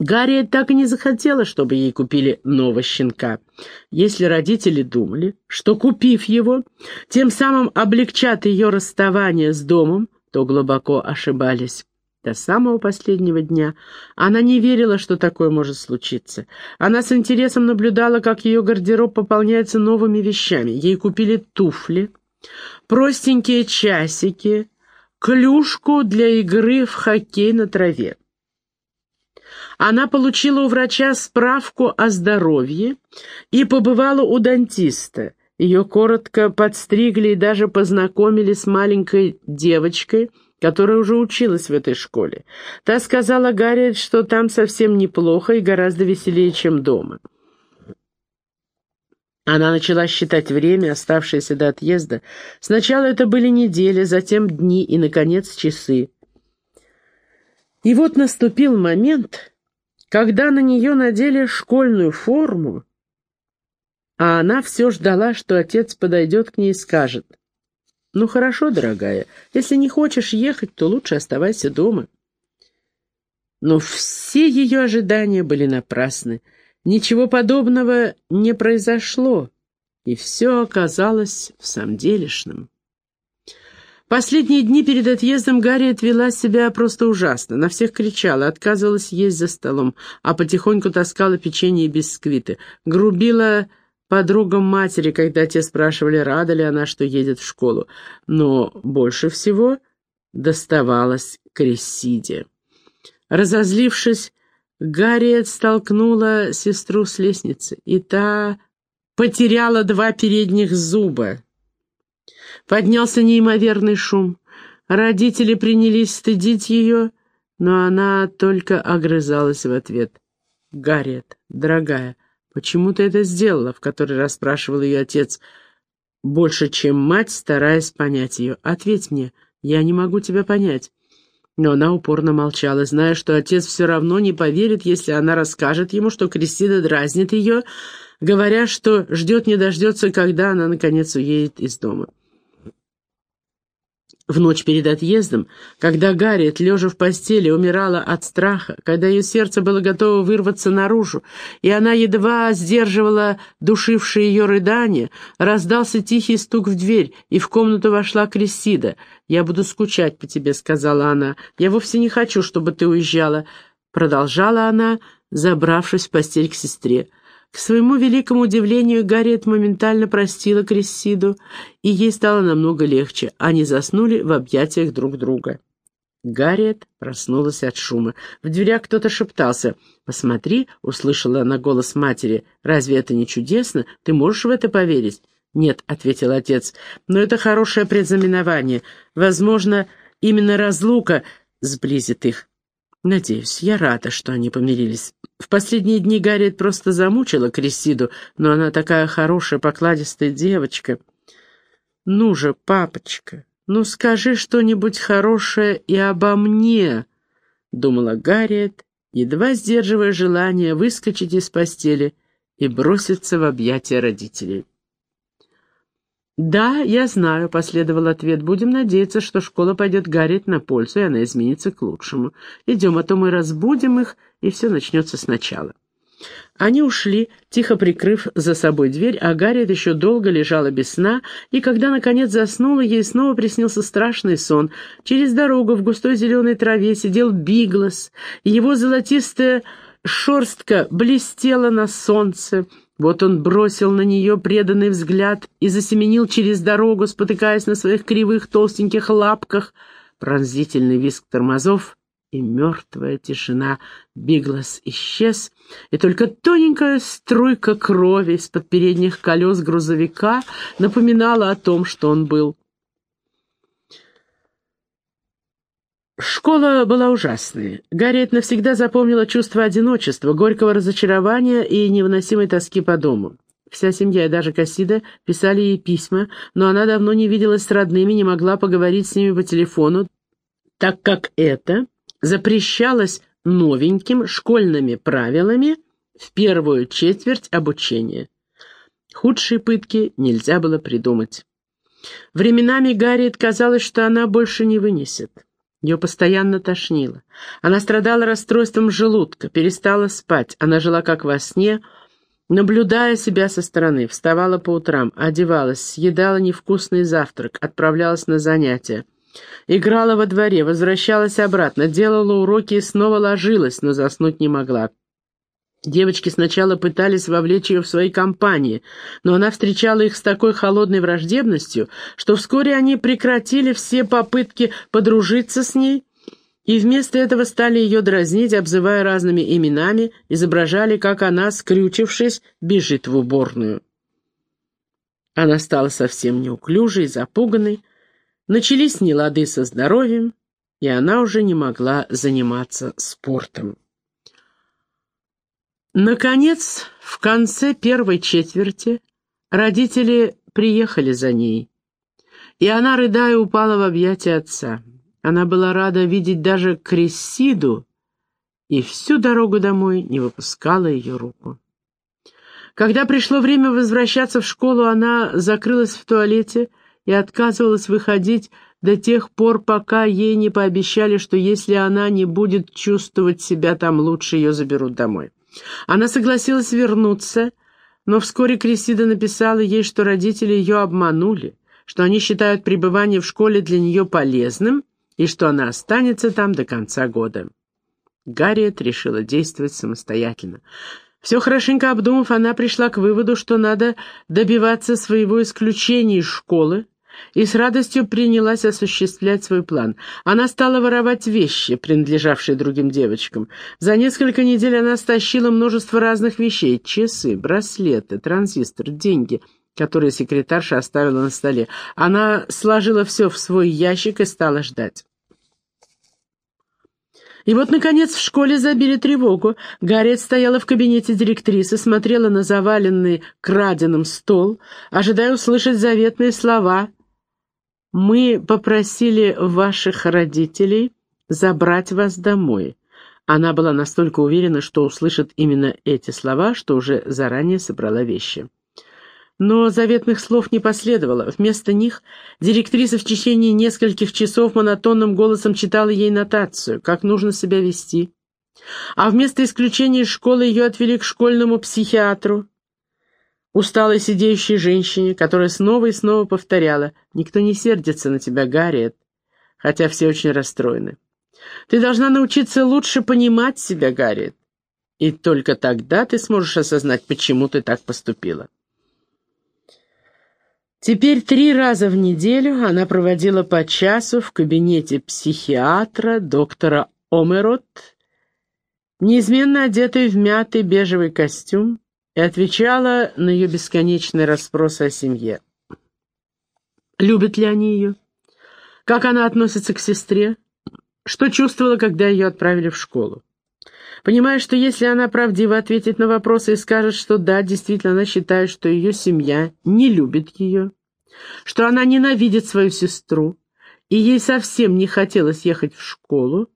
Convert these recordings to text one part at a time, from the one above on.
Гарриет так и не захотела, чтобы ей купили нового щенка. Если родители думали, что, купив его, тем самым облегчат ее расставание с домом, то глубоко ошибались. До самого последнего дня она не верила, что такое может случиться. Она с интересом наблюдала, как ее гардероб пополняется новыми вещами. Ей купили туфли, простенькие часики, клюшку для игры в хоккей на траве. Она получила у врача справку о здоровье и побывала у дантиста. Ее коротко подстригли и даже познакомили с маленькой девочкой, которая уже училась в этой школе. Та сказала Гарри, что там совсем неплохо и гораздо веселее, чем дома. Она начала считать время, оставшееся до отъезда. Сначала это были недели, затем дни и, наконец, часы. И вот наступил момент, когда на нее надели школьную форму, а она все ждала, что отец подойдет к ней и скажет, «Ну хорошо, дорогая, если не хочешь ехать, то лучше оставайся дома». Но все ее ожидания были напрасны. Ничего подобного не произошло, и все оказалось в самом делешном. Последние дни перед отъездом Гарриет вела себя просто ужасно. На всех кричала, отказывалась есть за столом, а потихоньку таскала печенье и бисквиты. Грубила подругам матери, когда те спрашивали, рада ли она, что едет в школу. Но больше всего доставалось Крессиде. Разозлившись, Гарриет столкнула сестру с лестницы, и та потеряла два передних зуба. Поднялся неимоверный шум. Родители принялись стыдить ее, но она только огрызалась в ответ. «Гарриет, дорогая, почему ты это сделала?» — в который раз спрашивал ее отец, больше, чем мать, стараясь понять ее. «Ответь мне, я не могу тебя понять». Но она упорно молчала, зная, что отец все равно не поверит, если она расскажет ему, что Кристина дразнит ее, говоря, что ждет не дождется, когда она, наконец, уедет из дома. В ночь перед отъездом, когда Гарриет, лежа в постели, умирала от страха, когда ее сердце было готово вырваться наружу, и она едва сдерживала душившие ее рыдания, раздался тихий стук в дверь, и в комнату вошла Крессида. «Я буду скучать по тебе», — сказала она. «Я вовсе не хочу, чтобы ты уезжала», — продолжала она, забравшись в постель к сестре. К своему великому удивлению, Гарриет моментально простила Крессиду, и ей стало намного легче. Они заснули в объятиях друг друга. Гарриет проснулась от шума. В дверях кто-то шептался. «Посмотри», — услышала она голос матери, — «разве это не чудесно? Ты можешь в это поверить?» «Нет», — ответил отец, — «но это хорошее предзнаменование. Возможно, именно разлука сблизит их. Надеюсь, я рада, что они помирились. В последние дни Гарриет просто замучила Крисиду, но она такая хорошая, покладистая девочка. Ну же, папочка, ну скажи что-нибудь хорошее и обо мне, думала Гарриет, едва сдерживая желание выскочить из постели и броситься в объятия родителей. «Да, я знаю», — последовал ответ. «Будем надеяться, что школа пойдет Гарриет на пользу, и она изменится к лучшему. Идем, а то мы разбудим их, и все начнется сначала». Они ушли, тихо прикрыв за собой дверь, а Гарриет еще долго лежала без сна, и когда, наконец, заснула, ей снова приснился страшный сон. Через дорогу в густой зеленой траве сидел Биглас, его золотистая шерстка блестела на солнце, вот он бросил на нее преданный взгляд и засеменил через дорогу, спотыкаясь на своих кривых толстеньких лапках. Пронзительный визг тормозов и мертвая тишина. Биглас исчез, и только тоненькая струйка крови из-под передних колес грузовика напоминала о том, что он был. Школа была ужасной. Гарриет навсегда запомнила чувство одиночества, горького разочарования и невыносимой тоски по дому. Вся семья и даже Кассида писали ей письма, но она давно не виделась с родными, не могла поговорить с ними по телефону, так как это запрещалось новеньким школьными правилами в первую четверть обучения. Худшие пытки нельзя было придумать. Временами Гарриет казалось, что она больше не вынесет. Ее постоянно тошнило. Она страдала расстройством желудка, перестала спать. Она жила как во сне, наблюдая себя со стороны. Вставала по утрам, одевалась, съедала невкусный завтрак, отправлялась на занятия. Играла во дворе, возвращалась обратно, делала уроки и снова ложилась, но заснуть не могла. Девочки сначала пытались вовлечь ее в свои компании, но она встречала их с такой холодной враждебностью, что вскоре они прекратили все попытки подружиться с ней и вместо этого стали ее дразнить, обзывая разными именами, изображали, как она, скрючившись, бежит в уборную. Она стала совсем неуклюжей, запуганной, начались нелады со здоровьем, и она уже не могла заниматься спортом. Наконец, в конце первой четверти родители приехали за ней, и она, рыдая, упала в объятия отца. Она была рада видеть даже Крессиду, и всю дорогу домой не выпускала ее руку. Когда пришло время возвращаться в школу, она закрылась в туалете и отказывалась выходить до тех пор, пока ей не пообещали, что если она не будет чувствовать себя там лучше, ее заберут домой. Она согласилась вернуться, но вскоре Крисида написала ей, что родители ее обманули, что они считают пребывание в школе для нее полезным и что она останется там до конца года. Гарриет решила действовать самостоятельно. Все хорошенько обдумав, она пришла к выводу, что надо добиваться своего исключения из школы, и с радостью принялась осуществлять свой план. Она стала воровать вещи, принадлежавшие другим девочкам. За несколько недель она стащила множество разных вещей — часы, браслеты, транзистор, деньги — которые секретарша оставила на столе. Она сложила все в свой ящик и стала ждать. И вот, наконец, в школе забили тревогу. Гарриет стояла в кабинете директрисы, смотрела на заваленный краденым стол, ожидая услышать заветные слова «Мы попросили ваших родителей забрать вас домой». Она была настолько уверена, что услышит именно эти слова, что уже заранее собрала вещи. Но заветных слов не последовало. Вместо них директриса в течение нескольких часов монотонным голосом читала ей нотацию, как нужно себя вести. А вместо исключения из школы ее отвели к школьному психиатру, усталой сидеющей женщине, которая снова и снова повторяла «Никто не сердится на тебя, Гарриет», хотя все очень расстроены. «Ты должна научиться лучше понимать себя, Гарриет, и только тогда ты сможешь осознать, почему ты так поступила». Теперь три раза в неделю она проводила по часу в кабинете психиатра доктора Омерот, неизменно одетый в мятый бежевый костюм, и отвечала на ее бесконечные расспросы о семье. Любят ли они ее? Как она относится к сестре? Что чувствовала, когда ее отправили в школу? Понимая, что если она правдиво ответит на вопросы и скажет, что да, действительно она считает, что ее семья не любит ее, что она ненавидит свою сестру, и ей совсем не хотелось ехать в школу,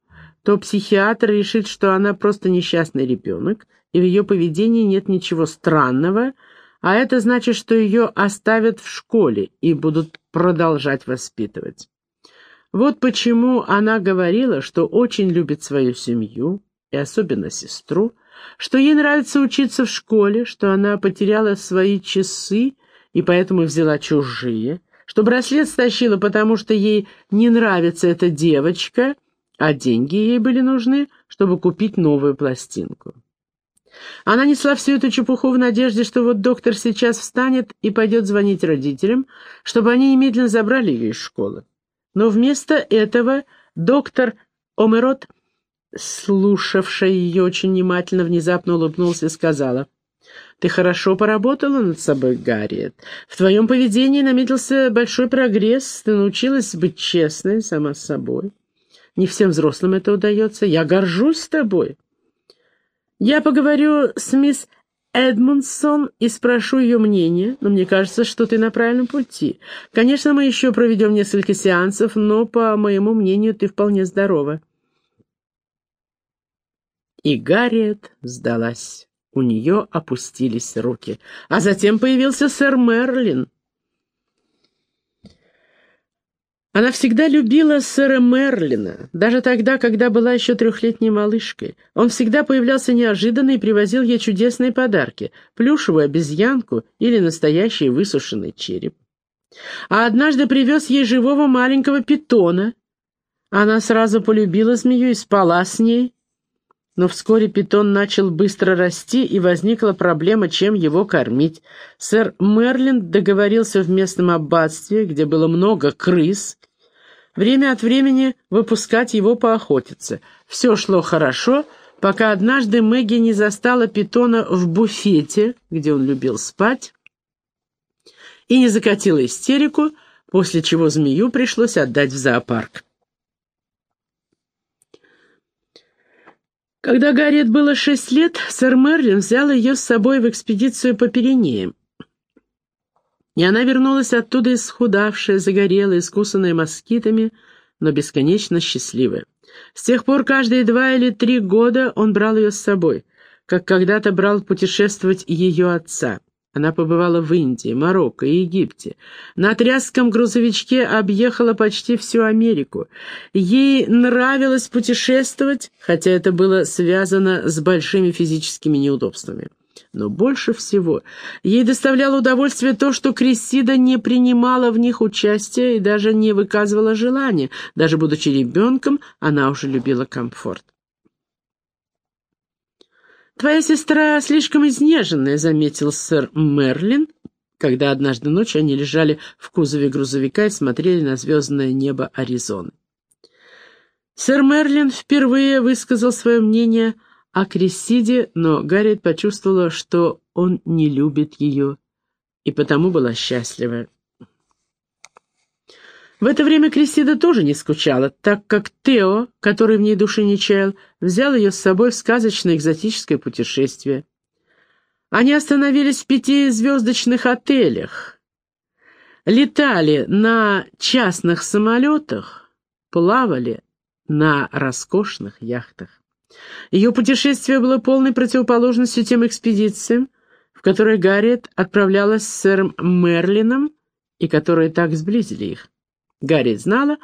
то психиатр решит, что она просто несчастный ребенок, и в ее поведении нет ничего странного, а это значит, что ее оставят в школе и будут продолжать воспитывать. Вот почему она говорила, что очень любит свою семью, и особенно сестру, что ей нравится учиться в школе, что она потеряла свои часы и поэтому взяла чужие, что браслет стащила, потому что ей не нравится эта девочка, а деньги ей были нужны, чтобы купить новую пластинку. Она несла всю эту чепуху в надежде, что вот доктор сейчас встанет и пойдет звонить родителям, чтобы они немедленно забрали ее из школы. Но вместо этого доктор Омерот, слушавшая ее очень внимательно, внезапно улыбнулся и сказала, «Ты хорошо поработала над собой, Гарриет. В твоем поведении наметился большой прогресс, ты научилась быть честной сама с собой. Не всем взрослым это удается. Я горжусь тобой». Я поговорю с мисс Эдмундсон и спрошу ее мнение, но мне кажется, что ты на правильном пути. Конечно, мы еще проведем несколько сеансов, но, по моему мнению, ты вполне здорова». И Гарриет сдалась. У нее опустились руки. А затем появился сэр Мерлин. Она всегда любила сэра Мерлина, даже тогда, когда была еще трехлетней малышкой. Он всегда появлялся неожиданно и привозил ей чудесные подарки — плюшевую обезьянку или настоящий высушенный череп. А однажды привез ей живого маленького питона. Она сразу полюбила змею и спала с ней. Но вскоре питон начал быстро расти, и возникла проблема, чем его кормить. Сэр Мерлин договорился в местном аббатстве, где было много крыс, время от времени выпускать его поохотиться. Все шло хорошо, пока однажды Мэгги не застала питона в буфете, где он любил спать, и не закатила истерику, после чего змею пришлось отдать в зоопарк. Когда Гарриет было шесть лет, сэр Мерлин взял ее с собой в экспедицию по Пиренеям. И она вернулась оттуда исхудавшая, загорелая, искусанная москитами, но бесконечно счастливая. С тех пор каждые два или три года он брал ее с собой, как когда-то брал путешествовать ее отца. Она побывала в Индии, Марокко и Египте. На тряском грузовичке объехала почти всю Америку. Ей нравилось путешествовать, хотя это было связано с большими физическими неудобствами. Но больше всего ей доставляло удовольствие то, что Крессида не принимала в них участия и даже не выказывала желания. Даже будучи ребенком, она уже любила комфорт. «Твоя сестра слишком изнеженная», — заметил сэр Мерлин, когда однажды ночью они лежали в кузове грузовика и смотрели на звездное небо Аризоны. Сэр Мерлин впервые высказал свое мнение о Крессиде, но Гарриет почувствовала, что он не любит ее, и потому была счастлива. В это время Крессида тоже не скучала, так как Тео, который в ней души не чаял, взял ее с собой в сказочное экзотическое путешествие. Они остановились в пятизвездочных отелях, летали на частных самолетах, плавали на роскошных яхтах. Ее путешествие было полной противоположностью тем экспедициям, в которые Гарриет отправлялась с сэром Мерлином и которые так сблизили их. Гарриет знала,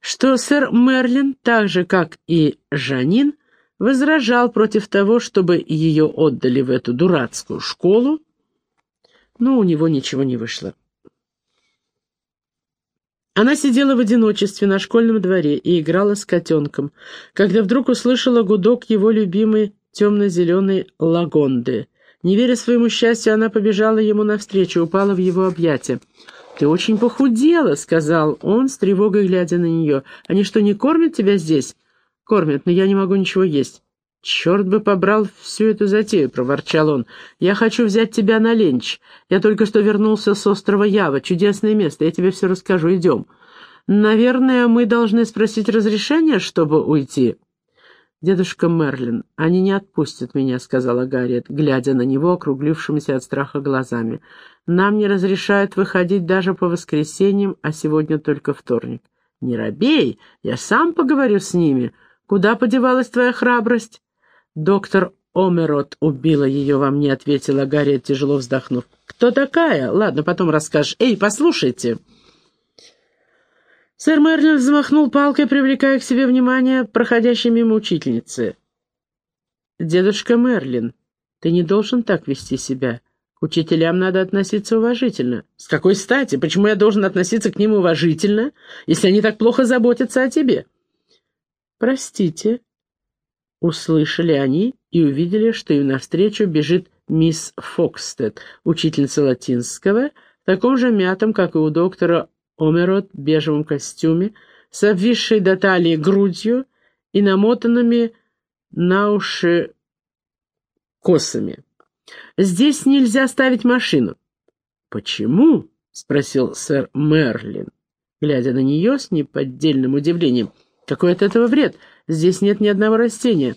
что сэр Мерлин, так же, как и Жанин, возражал против того, чтобы ее отдали в эту дурацкую школу, но у него ничего не вышло. Она сидела в одиночестве на школьном дворе и играла с котенком, когда вдруг услышала гудок его любимой темно-зеленой лагонды. Не веря своему счастью, она побежала ему навстречу, упала в его объятия. «Ты очень похудела», — сказал он, с тревогой глядя на нее. «Они что, не кормят тебя здесь?» «Кормят, но я не могу ничего есть». «Черт бы побрал всю эту затею», — проворчал он. «Я хочу взять тебя на ленч. Я только что вернулся с острова Ява. Чудесное место, я тебе все расскажу. Идем». «Наверное, мы должны спросить разрешения, чтобы уйти?» «Дедушка Мерлин, они не отпустят меня», — сказала Гарриет, глядя на него, округлившимися от страха глазами. «Нам не разрешают выходить даже по воскресеньям, а сегодня только вторник». «Не робей, я сам поговорю с ними. Куда подевалась твоя храбрость?» «Доктор Омерот убила ее во мне», — ответила Гарриет, тяжело вздохнув. «Кто такая? Ладно, потом расскажешь. Эй, послушайте!» Сэр Мерлин взмахнул палкой, привлекая к себе внимание проходящей мимо учительницы. «Дедушка Мерлин, ты не должен так вести себя. К учителям надо относиться уважительно». «С какой стати? Почему я должен относиться к ним уважительно, если они так плохо заботятся о тебе?» «Простите», Услышали они и увидели, что им навстречу бежит мисс Фокстед, учительница латинского, в таком же мятом, как и у доктора Омерот, бежевом костюме, с обвисшей до талии грудью и намотанными на уши косами. «Здесь нельзя ставить машину». «Почему?» — спросил сэр Мерлин, глядя на нее с неподдельным удивлением. «Какой от этого вред? Здесь нет ни одного растения.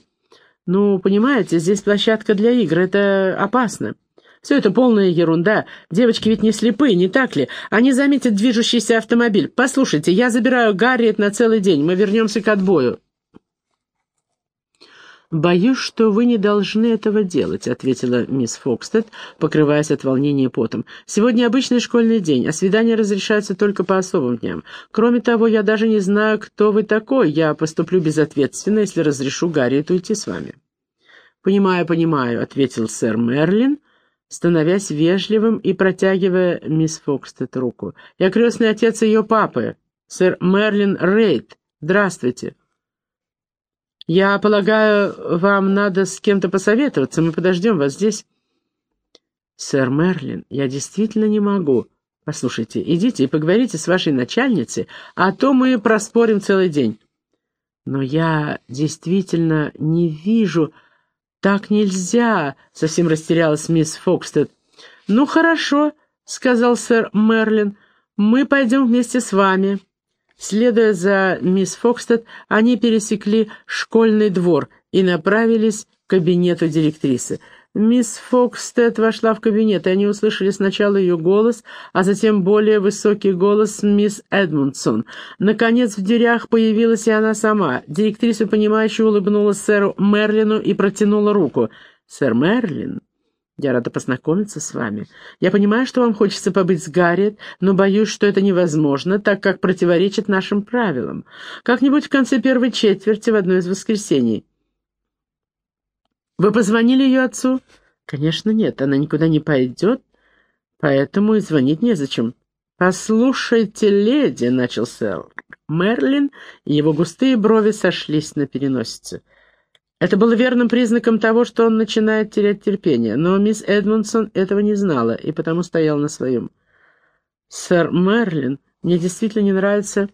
Ну, понимаете, здесь площадка для игр, это опасно. Все это полная ерунда. Девочки ведь не слепые, не так ли? Они заметят движущийся автомобиль. Послушайте, я забираю Гарриет на целый день. Мы вернемся к отбою. «Боюсь, что вы не должны этого делать», — ответила мисс Фокстед, покрываясь от волнения потом. «Сегодня обычный школьный день, а свидания разрешаются только по особым дням. Кроме того, я даже не знаю, кто вы такой. Я поступлю безответственно, если разрешу Гарриет уйти с вами». «Понимаю, понимаю», — ответил сэр Мерлин, становясь вежливым и протягивая мисс Фокстед руку. «Я крестный отец ее папы, сэр Мерлин Рейд. Здравствуйте». «Я полагаю, вам надо с кем-то посоветоваться. Мы подождем вас здесь». «Сэр Мерлин, я действительно не могу. Послушайте, идите и поговорите с вашей начальницей, а то мы проспорим целый день». «Но я действительно не вижу...» «Так нельзя!» — совсем растерялась мисс Фокстед. «Ну, хорошо», — сказал сэр Мерлин. «Мы пойдем вместе с вами». Следуя за мисс Фокстед, они пересекли школьный двор и направились к кабинету директрисы. Мисс Фокстед вошла в кабинет, и они услышали сначала ее голос, а затем более высокий голос мисс Эдмундсон. Наконец в дверях появилась и она сама. Директриса, понимающе улыбнулась сэру Мерлину и протянула руку. «Сэр Мерлин, я рада познакомиться с вами. Я понимаю, что вам хочется побыть с Гарриет, но боюсь, что это невозможно, так как противоречит нашим правилам. Как-нибудь в конце первой четверти в одно из воскресений. Вы позвонили ее отцу? Конечно, нет, она никуда не пойдет, поэтому и звонить незачем. «Послушайте, леди», — начал сэр Мерлин, и его густые брови сошлись на переносице. Это было верным признаком того, что он начинает терять терпение, но мисс Эдмонсон этого не знала и потому стояла на своем. «Сэр Мерлин, мне действительно не нравится...»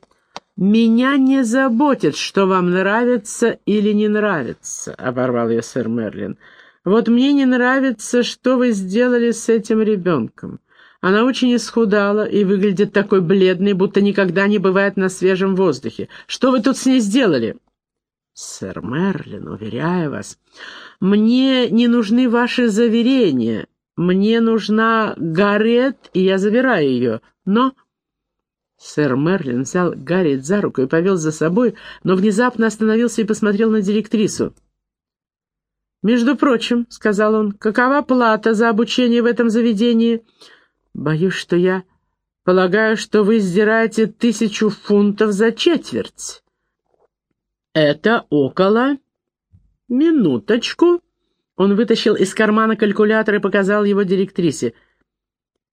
«Меня не заботит, что вам нравится или не нравится», — оборвал ее сэр Мерлин. «Вот мне не нравится, что вы сделали с этим ребенком. Она очень исхудала и выглядит такой бледной, будто никогда не бывает на свежем воздухе. Что вы тут с ней сделали?» «Сэр Мерлин, уверяю вас, мне не нужны ваши заверения. Мне нужна Гарет, и я забираю ее. Но...» Сэр Мерлин взял Гарриет за руку и повел за собой, но внезапно остановился и посмотрел на директрису. «Между прочим», — сказал он, — «какова плата за обучение в этом заведении?» «Боюсь, что я полагаю, что вы сдираете тысячу фунтов за четверть». «Это около...» «Минуточку». Он вытащил из кармана калькулятор и показал его директрисе.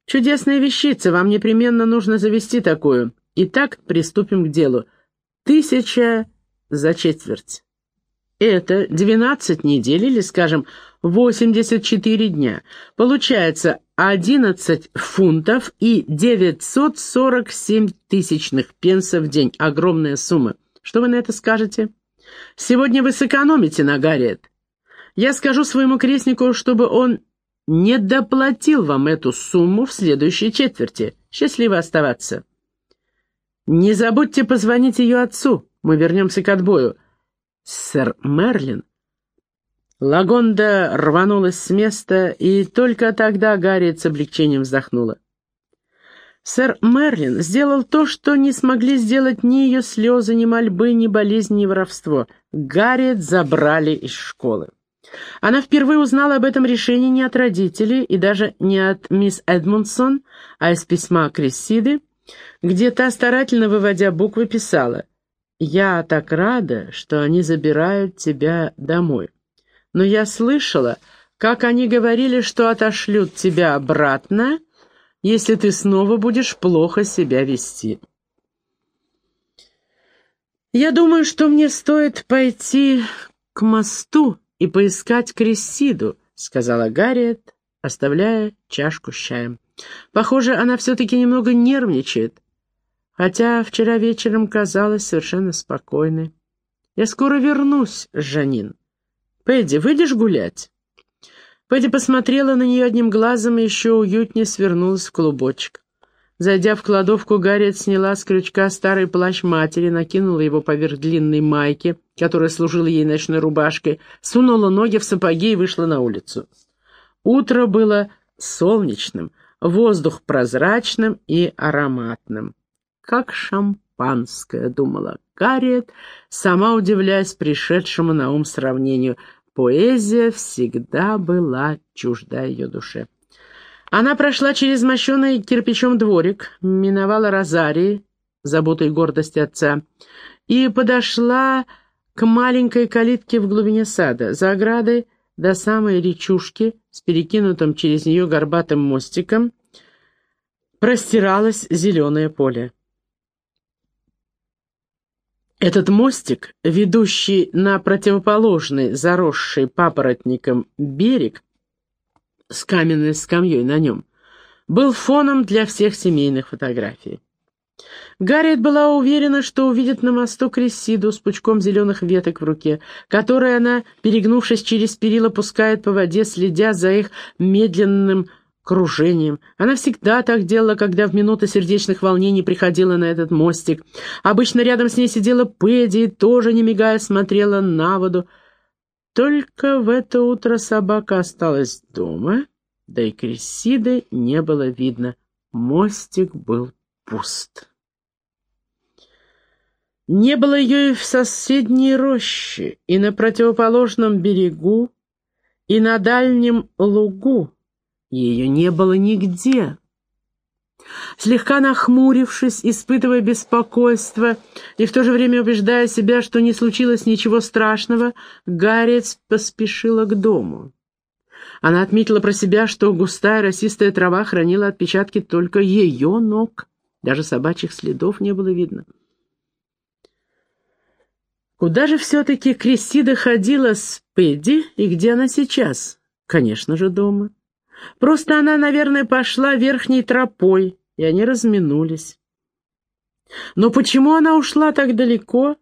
«Чудесная вещица, вам непременно нужно завести такую. Итак, приступим к делу. Тысяча за четверть. Это двенадцать недель или, скажем, восемьдесят четыре дня. Получается одиннадцать фунтов и девятьсот сорок семь тысячных пенсов в день. Огромная сумма. Что вы на это скажете? Сегодня вы сэкономите на Гарриет. Я скажу своему крестнику, чтобы он не доплатил вам эту сумму в следующей четверти. Счастливо оставаться. Не забудьте позвонить ее отцу. Мы вернемся к отбою. Сэр Мерлин. Лагонда рванулась с места, и только тогда Гарриет с облегчением вздохнула. Сэр Мерлин сделал то, что не смогли сделать ни ее слезы, ни мольбы, ни болезнь, ни воровство. Гарриет забрали из школы. Она впервые узнала об этом решении не от родителей и даже не от мисс Эдмундсон, а из письма Крессиды, где та, старательно выводя буквы, писала «Я так рада, что они забирают тебя домой. Но я слышала, как они говорили, что отошлют тебя обратно, если ты снова будешь плохо себя вести. Я думаю, что мне стоит пойти к мосту и поискать Крессиду, сказала Гарриет, оставляя чашку с чаем. Похоже, она все-таки немного нервничает, хотя вчера вечером казалась совершенно спокойной. Я скоро вернусь, Жанин. Пэдди, выйдешь гулять? Пэдди посмотрела на нее одним глазом и еще уютнее свернулась в клубочек. Зайдя в кладовку, Гарриет сняла с крючка старый плащ матери, накинула его поверх длинной майки, которая служила ей ночной рубашкой, сунула ноги в сапоги и вышла на улицу. Утро было солнечным, воздух прозрачным и ароматным, как шампанское», — думала Гарриет, сама удивляясь пришедшему на ум сравнению. Поэзия всегда была чужда ее душе. Она прошла через мощенный кирпичом дворик, миновала розарии, заботой гордости отца, и подошла к маленькой калитке в глубине сада. За оградой до самой речушки с перекинутым через нее горбатым мостиком простиралось зеленое поле. Этот мостик, ведущий на противоположный, заросший папоротником берег, с каменной скамьей на нем, был фоном для всех семейных фотографий. Гарриет была уверена, что увидит на мосту Крессиду с пучком зеленых веток в руке, которые она, перегнувшись через перила, пускает по воде, следя за их медленным кружением. Она всегда так делала, когда в минуты сердечных волнений приходила на этот мостик. Обычно рядом с ней сидела Пэдди и тоже, не мигая, смотрела на воду. Только в это утро собака осталась дома, да и Крессиды не было видно. Мостик был пуст. Не было ее и в соседней роще, и на противоположном берегу, и на дальнем лугу. Ее не было нигде. Слегка нахмурившись, испытывая беспокойство и в то же время убеждая себя, что не случилось ничего страшного, Гарриет поспешила к дому. Она отметила про себя, что густая росистая трава хранила отпечатки только ее ног. Даже собачьих следов не было видно. Куда же все-таки Кристида ходила с Пэдди и где она сейчас? Конечно же, дома. Просто она, наверное, пошла верхней тропой, и они разминулись. Но почему она ушла так далеко,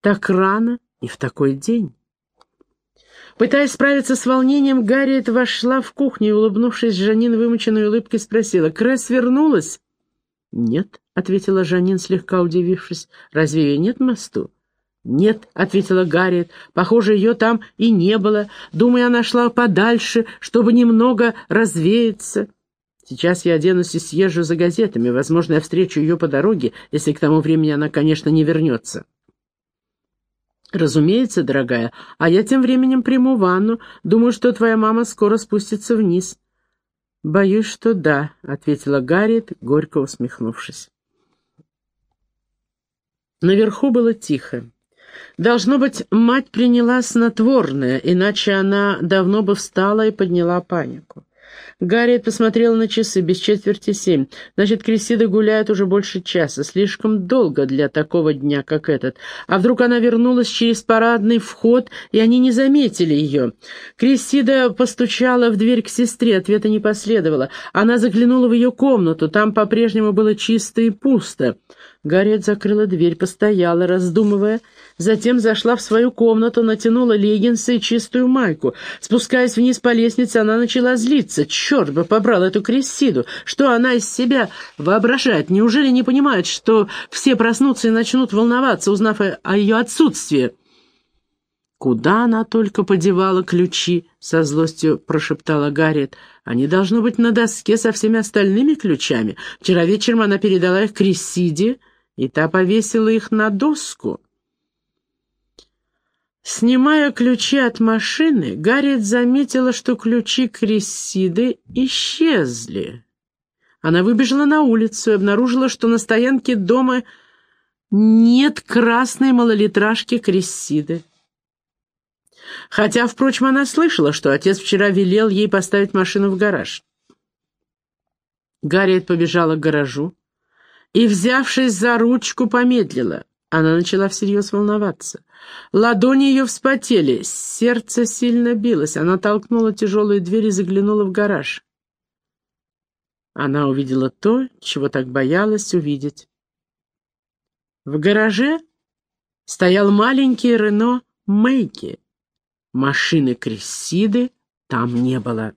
так рано и в такой день? Пытаясь справиться с волнением, Гарриет вошла в кухню и, улыбнувшись, Жанин вымученной улыбкой спросила, «Кресс вернулась?» «Нет», — ответила Жанин, слегка удивившись, «разве ее нет мосту?» «Нет», — ответила Гарриет, — «похоже, ее там и не было. Думаю, она шла подальше, чтобы немного развеяться». Сейчас я оденусь и съезжу за газетами. Возможно, я встречу ее по дороге, если к тому времени она, конечно, не вернется. «Разумеется, дорогая. А я тем временем приму ванну. Думаю, что твоя мама скоро спустится вниз». «Боюсь, что да», — ответила Гарриет, горько усмехнувшись. Наверху было тихо. Должно быть, мать приняла снотворное, иначе она давно бы встала и подняла панику. Гарриет посмотрела на часы, без четверти семь. Значит, Крессида гуляет уже больше часа, слишком долго для такого дня, как этот. А вдруг она вернулась через парадный вход, и они не заметили ее? Крессида постучала в дверь к сестре, ответа не последовало. Она заглянула в ее комнату, там по-прежнему было чисто и пусто. Гарриет закрыла дверь, постояла, раздумывая, затем зашла в свою комнату, натянула леггинсы и чистую майку. Спускаясь вниз по лестнице, она начала злиться. Черт бы побрал эту Крессиду! Что она из себя воображает? Неужели не понимает, что все проснутся и начнут волноваться, узнав о ее отсутствии? «Куда она только подевала ключи?» — со злостью прошептала Гарриет. «Они, должно быть, на доске со всеми остальными ключами. Вчера вечером она передала их Крессиде, и та повесила их на доску». Снимая ключи от машины, Гарриет заметила, что ключи Крессиды исчезли. Она выбежала на улицу и обнаружила, что на стоянке дома нет красной малолитражки Крессиды. Хотя, впрочем, она слышала, что отец вчера велел ей поставить машину в гараж. Гарриет побежала к гаражу и, взявшись за ручку, помедлила. Она начала всерьез волноваться. Ладони ее вспотели, сердце сильно билось. Она толкнула тяжелую дверь и заглянула в гараж. Она увидела то, чего так боялась увидеть. В гараже стоял маленький Рено Мэйки. Машины Крессиды там не было.